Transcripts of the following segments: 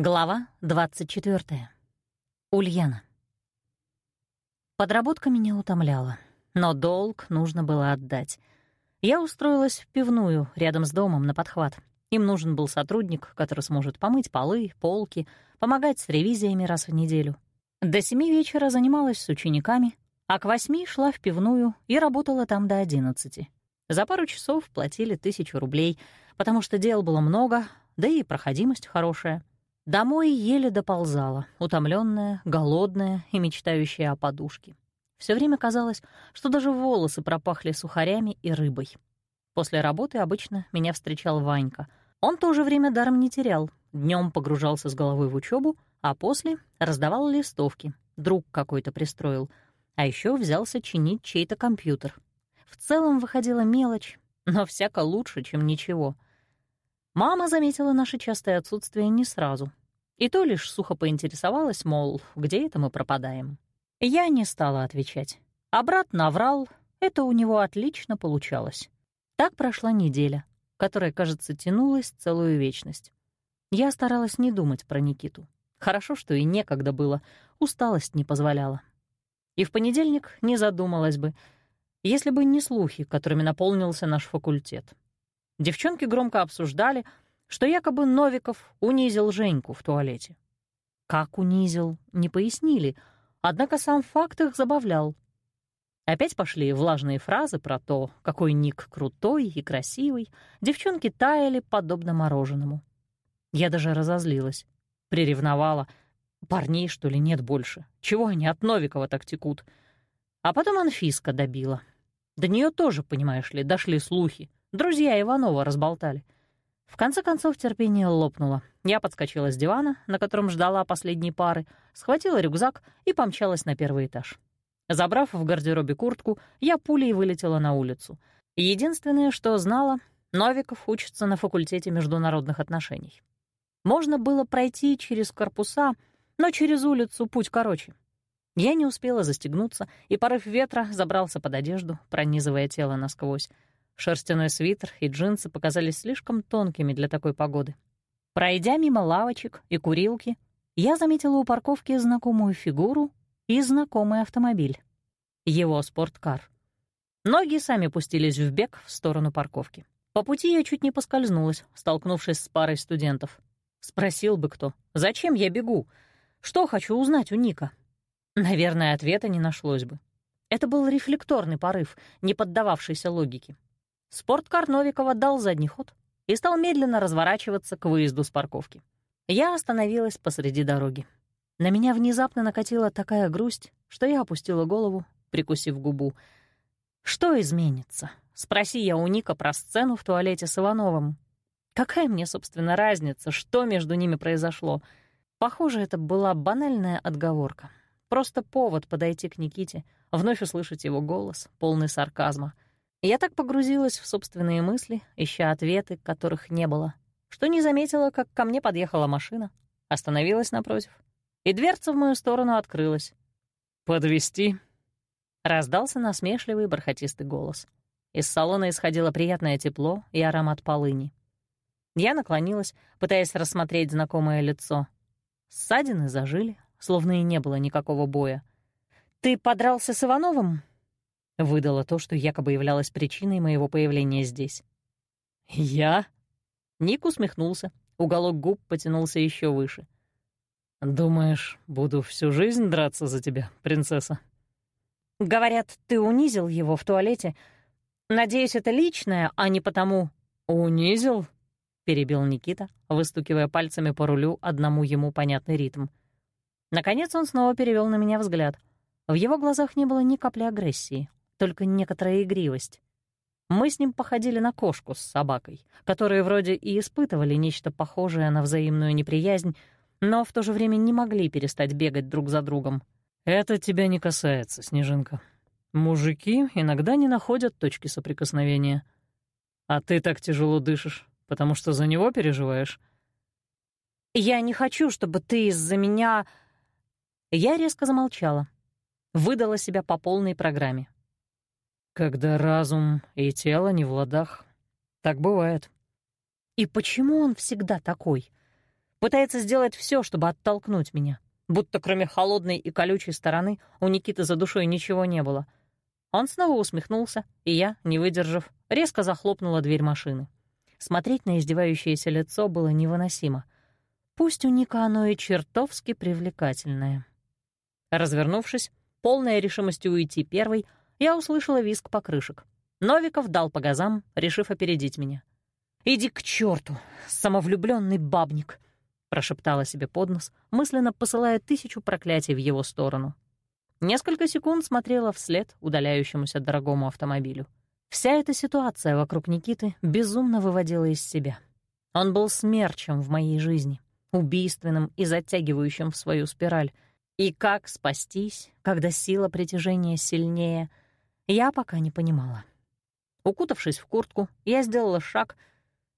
Глава 24. Ульяна. Подработка меня утомляла, но долг нужно было отдать. Я устроилась в пивную рядом с домом на подхват. Им нужен был сотрудник, который сможет помыть полы, полки, помогать с ревизиями раз в неделю. До семи вечера занималась с учениками, а к восьми шла в пивную и работала там до одиннадцати. За пару часов платили тысячу рублей, потому что дел было много, да и проходимость хорошая. Домой еле доползала, утомленная, голодная и мечтающая о подушке. Все время казалось, что даже волосы пропахли сухарями и рыбой. После работы обычно меня встречал Ванька. Он тоже время даром не терял. Днем погружался с головой в учебу, а после раздавал листовки. Друг какой-то пристроил. А еще взялся чинить чей-то компьютер. В целом выходила мелочь, но всяко лучше, чем ничего — Мама заметила наше частое отсутствие не сразу. И то лишь сухо поинтересовалась, мол, где это мы пропадаем. Я не стала отвечать. А брат наврал, это у него отлично получалось. Так прошла неделя, которая, кажется, тянулась целую вечность. Я старалась не думать про Никиту. Хорошо, что и некогда было, усталость не позволяла. И в понедельник не задумалась бы, если бы не слухи, которыми наполнился наш факультет. Девчонки громко обсуждали, что якобы Новиков унизил Женьку в туалете. Как унизил, не пояснили, однако сам факт их забавлял. Опять пошли влажные фразы про то, какой Ник крутой и красивый. Девчонки таяли, подобно мороженому. Я даже разозлилась, приревновала. Парней, что ли, нет больше? Чего они от Новикова так текут? А потом Анфиска добила. До нее тоже, понимаешь ли, дошли слухи. Друзья Иванова разболтали. В конце концов терпение лопнуло. Я подскочила с дивана, на котором ждала последней пары, схватила рюкзак и помчалась на первый этаж. Забрав в гардеробе куртку, я пулей вылетела на улицу. Единственное, что знала, Новиков учится на факультете международных отношений. Можно было пройти через корпуса, но через улицу путь короче. Я не успела застегнуться, и порыв ветра забрался под одежду, пронизывая тело насквозь. Шерстяной свитер и джинсы показались слишком тонкими для такой погоды. Пройдя мимо лавочек и курилки, я заметила у парковки знакомую фигуру и знакомый автомобиль. Его спорткар. Ноги сами пустились в бег в сторону парковки. По пути я чуть не поскользнулась, столкнувшись с парой студентов. Спросил бы кто, зачем я бегу? Что хочу узнать у Ника? Наверное, ответа не нашлось бы. Это был рефлекторный порыв, не поддававшийся логике. Спорткар Новикова дал задний ход и стал медленно разворачиваться к выезду с парковки. Я остановилась посреди дороги. На меня внезапно накатила такая грусть, что я опустила голову, прикусив губу. «Что изменится?» — спроси я у Ника про сцену в туалете с Ивановым. Какая мне, собственно, разница, что между ними произошло? Похоже, это была банальная отговорка. Просто повод подойти к Никите, вновь услышать его голос, полный сарказма — я так погрузилась в собственные мысли, ища ответы, которых не было, что не заметила, как ко мне подъехала машина, остановилась напротив, и дверца в мою сторону открылась. Подвести? раздался насмешливый бархатистый голос. Из салона исходило приятное тепло и аромат полыни. Я наклонилась, пытаясь рассмотреть знакомое лицо. Ссадины зажили, словно и не было никакого боя. «Ты подрался с Ивановым?» Выдала то, что якобы являлось причиной моего появления здесь. «Я?» Ник усмехнулся, уголок губ потянулся еще выше. «Думаешь, буду всю жизнь драться за тебя, принцесса?» «Говорят, ты унизил его в туалете. Надеюсь, это личное, а не потому...» «Унизил?» — перебил Никита, выстукивая пальцами по рулю одному ему понятный ритм. Наконец он снова перевел на меня взгляд. В его глазах не было ни капли агрессии, только некоторая игривость. Мы с ним походили на кошку с собакой, которые вроде и испытывали нечто похожее на взаимную неприязнь, но в то же время не могли перестать бегать друг за другом. «Это тебя не касается, Снежинка. Мужики иногда не находят точки соприкосновения. А ты так тяжело дышишь, потому что за него переживаешь?» «Я не хочу, чтобы ты из-за меня...» Я резко замолчала. Выдала себя по полной программе. Когда разум и тело не в ладах. Так бывает. И почему он всегда такой? Пытается сделать все, чтобы оттолкнуть меня. Будто кроме холодной и колючей стороны у Никиты за душой ничего не было. Он снова усмехнулся, и я, не выдержав, резко захлопнула дверь машины. Смотреть на издевающееся лицо было невыносимо. Пусть у Ника оно и чертовски привлекательное. Развернувшись, полная решимости уйти первой, я услышала визг покрышек. Новиков дал по газам, решив опередить меня. «Иди к черту, самовлюбленный бабник!» — прошептала себе под нос, мысленно посылая тысячу проклятий в его сторону. Несколько секунд смотрела вслед удаляющемуся дорогому автомобилю. Вся эта ситуация вокруг Никиты безумно выводила из себя. Он был смерчем в моей жизни, убийственным и затягивающим в свою спираль. И как спастись, когда сила притяжения сильнее, я пока не понимала. Укутавшись в куртку, я сделала шаг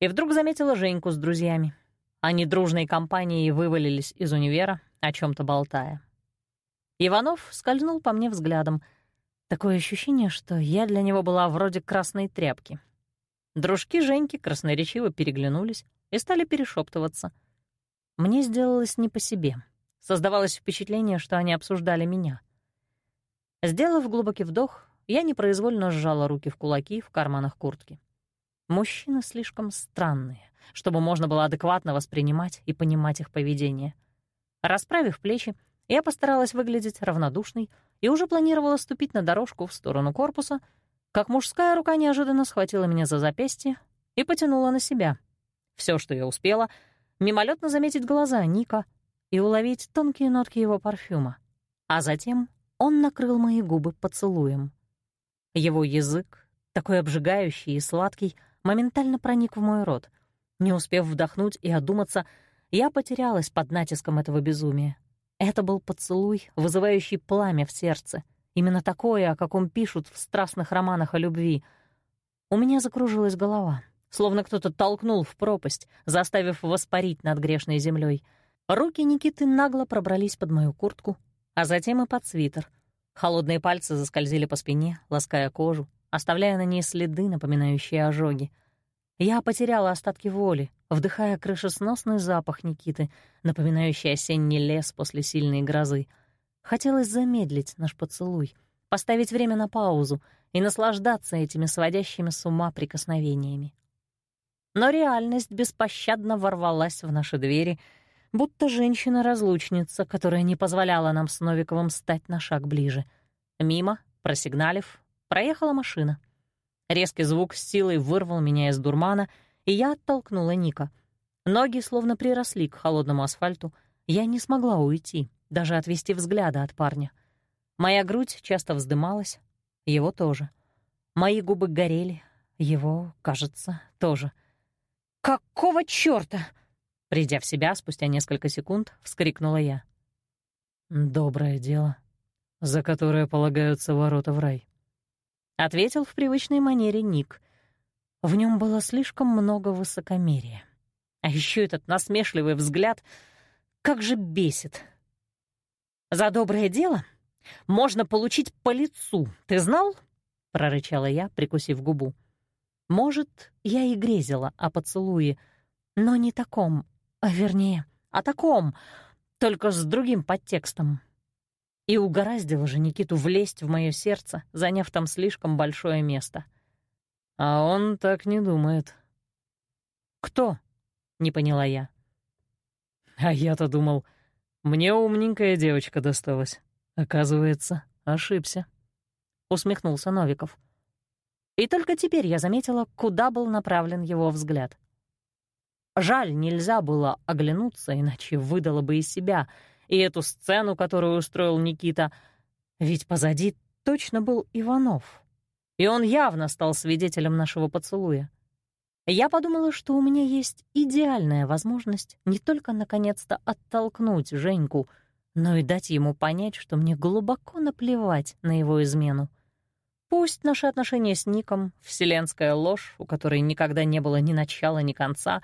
и вдруг заметила Женьку с друзьями. Они дружной компанией вывалились из универа, о чем то болтая. Иванов скользнул по мне взглядом — Такое ощущение, что я для него была вроде красной тряпки. Дружки Женьки красноречиво переглянулись и стали перешептываться. Мне сделалось не по себе. Создавалось впечатление, что они обсуждали меня. Сделав глубокий вдох, я непроизвольно сжала руки в кулаки в карманах куртки. Мужчины слишком странные, чтобы можно было адекватно воспринимать и понимать их поведение. Расправив плечи, я постаралась выглядеть равнодушной и уже планировала ступить на дорожку в сторону корпуса, как мужская рука неожиданно схватила меня за запястье и потянула на себя. Все, что я успела, мимолетно заметить глаза Ника и уловить тонкие нотки его парфюма. А затем он накрыл мои губы поцелуем. Его язык, такой обжигающий и сладкий, моментально проник в мой рот. Не успев вдохнуть и одуматься, я потерялась под натиском этого безумия. Это был поцелуй, вызывающий пламя в сердце. Именно такое, о каком пишут в страстных романах о любви. У меня закружилась голова, словно кто-то толкнул в пропасть, заставив воспарить над грешной землей. Руки Никиты нагло пробрались под мою куртку, а затем и под свитер. Холодные пальцы заскользили по спине, лаская кожу, оставляя на ней следы, напоминающие ожоги — я потеряла остатки воли, вдыхая крышесносный запах Никиты, напоминающий осенний лес после сильной грозы. Хотелось замедлить наш поцелуй, поставить время на паузу и наслаждаться этими сводящими с ума прикосновениями. Но реальность беспощадно ворвалась в наши двери, будто женщина-разлучница, которая не позволяла нам с Новиковым стать на шаг ближе. Мимо, просигналив, проехала машина — Резкий звук с силой вырвал меня из дурмана, и я оттолкнула Ника. Ноги словно приросли к холодному асфальту. Я не смогла уйти, даже отвести взгляда от парня. Моя грудь часто вздымалась, его тоже. Мои губы горели, его, кажется, тоже. «Какого чёрта?» Придя в себя спустя несколько секунд, вскрикнула я. «Доброе дело, за которое полагаются ворота в рай», — ответил в привычной манере Ник. В нем было слишком много высокомерия. А еще этот насмешливый взгляд как же бесит. «За доброе дело можно получить по лицу, ты знал?» — прорычала я, прикусив губу. «Может, я и грезила о поцелуе, но не таком, вернее, о таком, только с другим подтекстом». И угораздило же Никиту влезть в мое сердце, заняв там слишком большое место. А он так не думает. «Кто?» — не поняла я. А я-то думал, мне умненькая девочка досталась. Оказывается, ошибся. Усмехнулся Новиков. И только теперь я заметила, куда был направлен его взгляд. Жаль, нельзя было оглянуться, иначе выдала бы из себя — и эту сцену, которую устроил Никита. Ведь позади точно был Иванов. И он явно стал свидетелем нашего поцелуя. Я подумала, что у меня есть идеальная возможность не только наконец-то оттолкнуть Женьку, но и дать ему понять, что мне глубоко наплевать на его измену. Пусть наши отношения с Ником — вселенская ложь, у которой никогда не было ни начала, ни конца,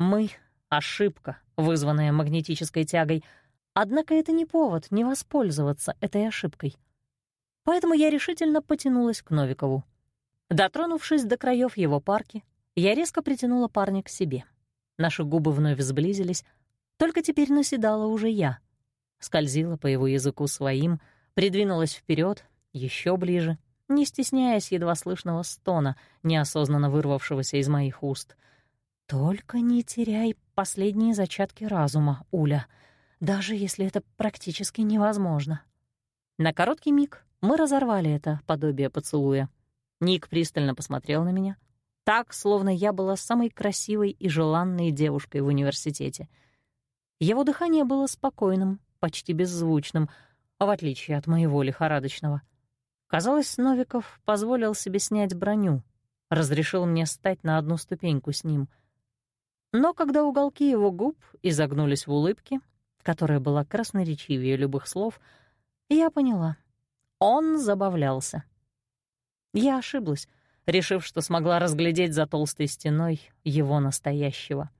мы — ошибка, вызванная магнетической тягой — Однако это не повод не воспользоваться этой ошибкой. Поэтому я решительно потянулась к Новикову. Дотронувшись до краев его парки, я резко притянула парня к себе. Наши губы вновь сблизились, Только теперь наседала уже я. Скользила по его языку своим, придвинулась вперед, еще ближе, не стесняясь едва слышного стона, неосознанно вырвавшегося из моих уст. «Только не теряй последние зачатки разума, Уля, даже если это практически невозможно». На короткий миг мы разорвали это подобие поцелуя. Ник пристально посмотрел на меня, так, словно я была самой красивой и желанной девушкой в университете. Его дыхание было спокойным, почти беззвучным, в отличие от моего лихорадочного. Казалось, Новиков позволил себе снять броню, разрешил мне стать на одну ступеньку с ним. Но когда уголки его губ изогнулись в улыбке, которая была красноречивее любых слов, я поняла — он забавлялся. Я ошиблась решив, что смогла разглядеть за толстой стеной его настоящего.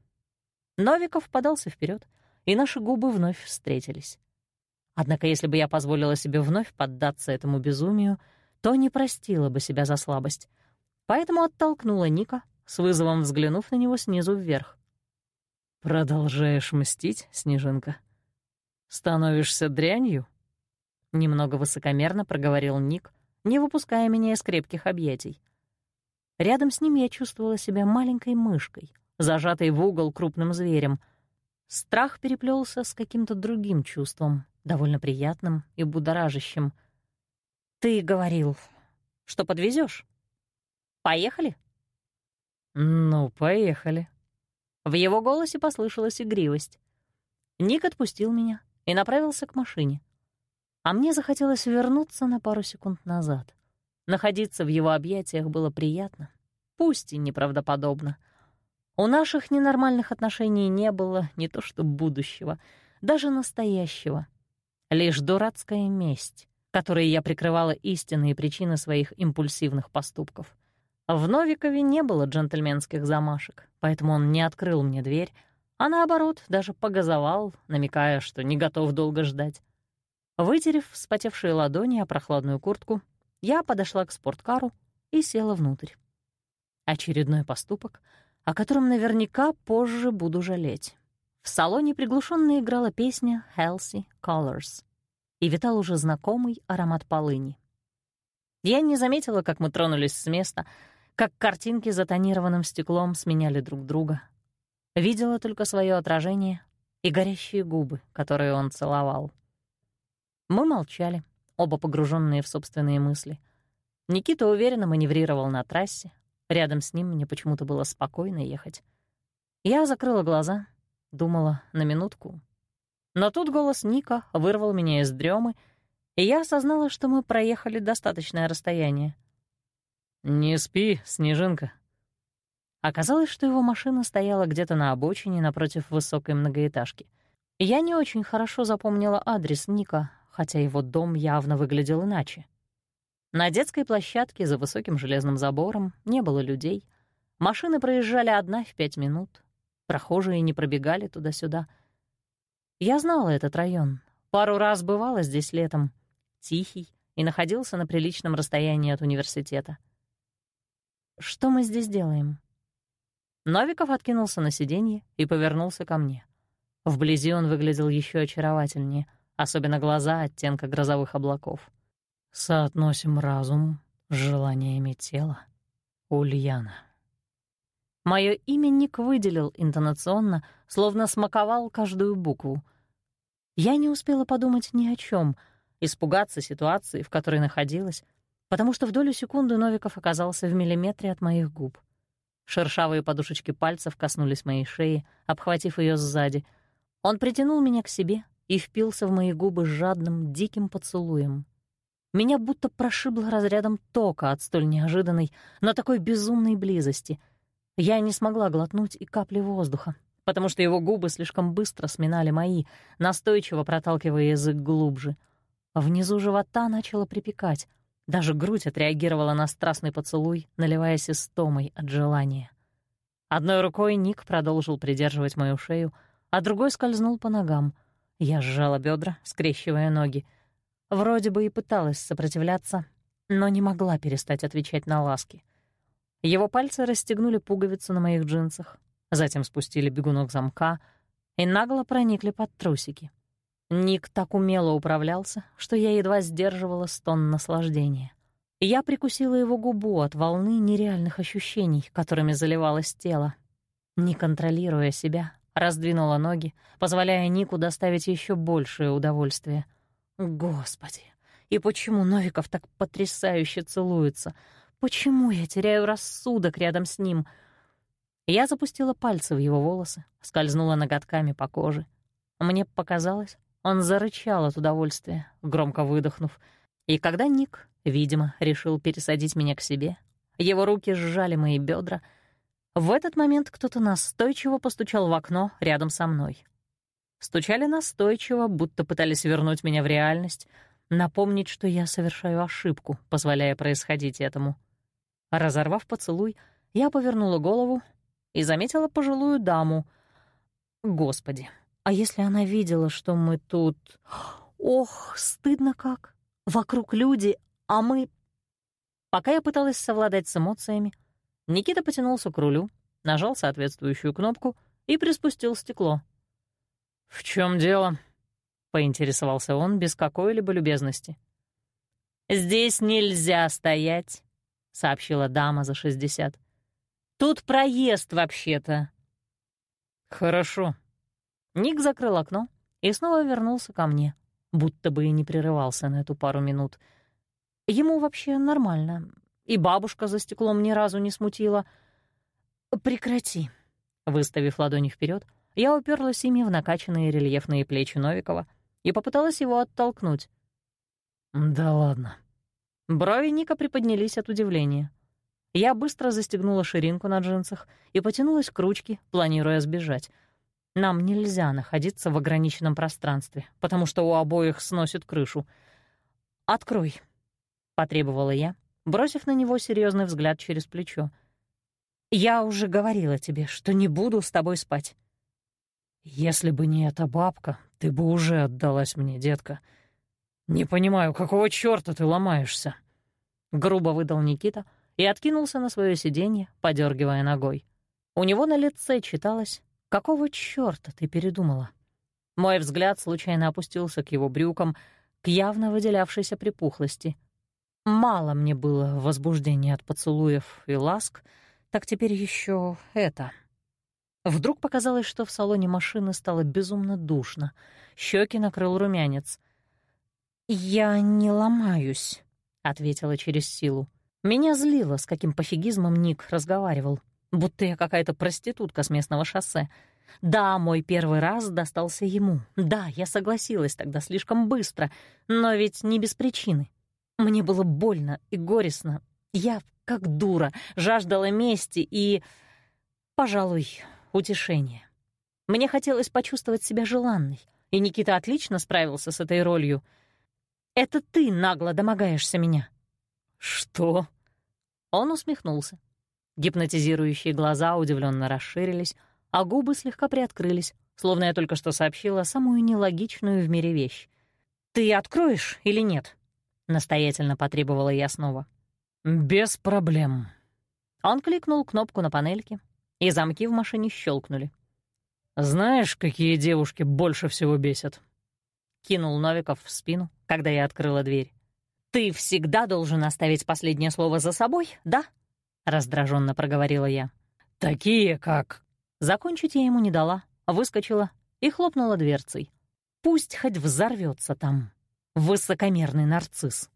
Новиков подался вперед, и наши губы вновь встретились. Однако если бы я позволила себе вновь поддаться этому безумию, то не простила бы себя за слабость. Поэтому оттолкнула Ника, с вызовом взглянув на него снизу вверх. «Продолжаешь мстить, Снежинка? Становишься дрянью?» Немного высокомерно проговорил Ник, не выпуская меня из крепких объятий. Рядом с ним я чувствовала себя маленькой мышкой, зажатой в угол крупным зверем. Страх переплелся с каким-то другим чувством, довольно приятным и будоражащим. «Ты говорил, что подвезешь? Поехали?» «Ну, поехали». В его голосе послышалась игривость. Ник отпустил меня и направился к машине. А мне захотелось вернуться на пару секунд назад. Находиться в его объятиях было приятно, пусть и неправдоподобно. У наших ненормальных отношений не было не то что будущего, даже настоящего. Лишь дурацкая месть, которой я прикрывала истинные причины своих импульсивных поступков. В Новикове не было джентльменских замашек, поэтому он не открыл мне дверь, а наоборот даже погазовал, намекая, что не готов долго ждать. Вытерев вспотевшие ладони о прохладную куртку, я подошла к спорткару и села внутрь. Очередной поступок, о котором наверняка позже буду жалеть. В салоне приглушенно играла песня «Healthy Colors» и витал уже знакомый аромат полыни. Я не заметила, как мы тронулись с места, как картинки за тонированным стеклом сменяли друг друга. Видела только свое отражение и горящие губы, которые он целовал. Мы молчали, оба погруженные в собственные мысли. Никита уверенно маневрировал на трассе. Рядом с ним мне почему-то было спокойно ехать. Я закрыла глаза, думала на минутку. Но тут голос Ника вырвал меня из дремы, и я осознала, что мы проехали достаточное расстояние. «Не спи, Снежинка». Оказалось, что его машина стояла где-то на обочине напротив высокой многоэтажки. Я не очень хорошо запомнила адрес Ника, хотя его дом явно выглядел иначе. На детской площадке за высоким железным забором не было людей. Машины проезжали одна в пять минут. Прохожие не пробегали туда-сюда. Я знала этот район. Пару раз бывала здесь летом. Тихий и находился на приличном расстоянии от университета. «Что мы здесь делаем?» Новиков откинулся на сиденье и повернулся ко мне. Вблизи он выглядел еще очаровательнее — особенно глаза оттенка грозовых облаков. Соотносим разум с желаниями тела. Ульяна. Мое имя Ник выделил интонационно, словно смаковал каждую букву. Я не успела подумать ни о чем, испугаться ситуации, в которой находилась, потому что в долю секунды Новиков оказался в миллиметре от моих губ. Шершавые подушечки пальцев коснулись моей шеи, обхватив ее сзади. Он притянул меня к себе, и впился в мои губы жадным, диким поцелуем. Меня будто прошибло разрядом тока от столь неожиданной, но такой безумной близости. Я не смогла глотнуть и капли воздуха, потому что его губы слишком быстро сминали мои, настойчиво проталкивая язык глубже. Внизу живота начало припекать, даже грудь отреагировала на страстный поцелуй, наливаясь истомой от желания. Одной рукой Ник продолжил придерживать мою шею, а другой скользнул по ногам — я сжала бедра, скрещивая ноги. Вроде бы и пыталась сопротивляться, но не могла перестать отвечать на ласки. Его пальцы расстегнули пуговицу на моих джинсах, затем спустили бегунок замка, и нагло проникли под трусики. Ник так умело управлялся, что я едва сдерживала стон наслаждения. Я прикусила его губу от волны нереальных ощущений, которыми заливалось тело. Не контролируя себя, раздвинула ноги, позволяя Нику доставить еще большее удовольствие. Господи, и почему Новиков так потрясающе целуется? Почему я теряю рассудок рядом с ним? Я запустила пальцы в его волосы, скользнула ноготками по коже. Мне показалось, он зарычал от удовольствия, громко выдохнув. И когда Ник, видимо, решил пересадить меня к себе, его руки сжали мои бедра. В этот момент кто-то настойчиво постучал в окно рядом со мной. Стучали настойчиво, будто пытались вернуть меня в реальность, напомнить, что я совершаю ошибку, позволяя происходить этому. Разорвав поцелуй, я повернула голову и заметила пожилую даму. Господи, а если она видела, что мы тут... Ох, стыдно как. Вокруг люди, а мы... Пока я пыталась совладать с эмоциями, Никита потянулся к рулю, нажал соответствующую кнопку и приспустил стекло. «В чем дело?» — поинтересовался он без какой-либо любезности. «Здесь нельзя стоять», — сообщила дама за шестьдесят. «Тут проезд вообще-то». «Хорошо». Ник закрыл окно и снова вернулся ко мне, будто бы и не прерывался на эту пару минут. Ему вообще нормально, и бабушка за стеклом ни разу не смутила. «Прекрати», — выставив ладони вперед, я уперлась ими в накачанные рельефные плечи Новикова — и попыталась его оттолкнуть. «Да ладно». Брови Ника приподнялись от удивления. Я быстро застегнула ширинку на джинсах и потянулась к ручке, планируя сбежать. Нам нельзя находиться в ограниченном пространстве, потому что у обоих сносит крышу. «Открой», — потребовала я, бросив на него серьезный взгляд через плечо. «Я уже говорила тебе, что не буду с тобой спать». «Если бы не эта бабка, ты бы уже отдалась мне, детка. Не понимаю, какого чёрта ты ломаешься?» Грубо выдал Никита и откинулся на своё сиденье, подергивая ногой. У него на лице читалось «Какого чёрта ты передумала?» Мой взгляд случайно опустился к его брюкам, к явно выделявшейся припухлости. Мало мне было возбуждения от поцелуев и ласк, так теперь ещё это — Вдруг показалось, что в салоне машины стало безумно душно. Щеки накрыл румянец. «Я не ломаюсь», — ответила через силу. Меня злило, с каким пофигизмом Ник разговаривал, будто я какая-то проститутка с местного шоссе. Да, мой первый раз достался ему. Да, я согласилась тогда слишком быстро, но ведь не без причины. Мне было больно и горестно. Я, как дура, жаждала мести и... Пожалуй, утешение. Мне хотелось почувствовать себя желанной, и Никита отлично справился с этой ролью. «Это ты нагло домогаешься меня». «Что?» Он усмехнулся. Гипнотизирующие глаза удивленно расширились, а губы слегка приоткрылись, словно я только что сообщила самую нелогичную в мире вещь. «Ты откроешь или нет?» — настоятельно потребовала я снова. «Без проблем». Он кликнул кнопку на панельке, и замки в машине щелкнули. «Знаешь, какие девушки больше всего бесят?» — кинул Новиков в спину, когда я открыла дверь. «Ты всегда должен оставить последнее слово за собой, да?» — раздраженно проговорила я. «Такие, как...» Закончить я ему не дала, выскочила и хлопнула дверцей. «Пусть хоть взорвется там, высокомерный нарцисс».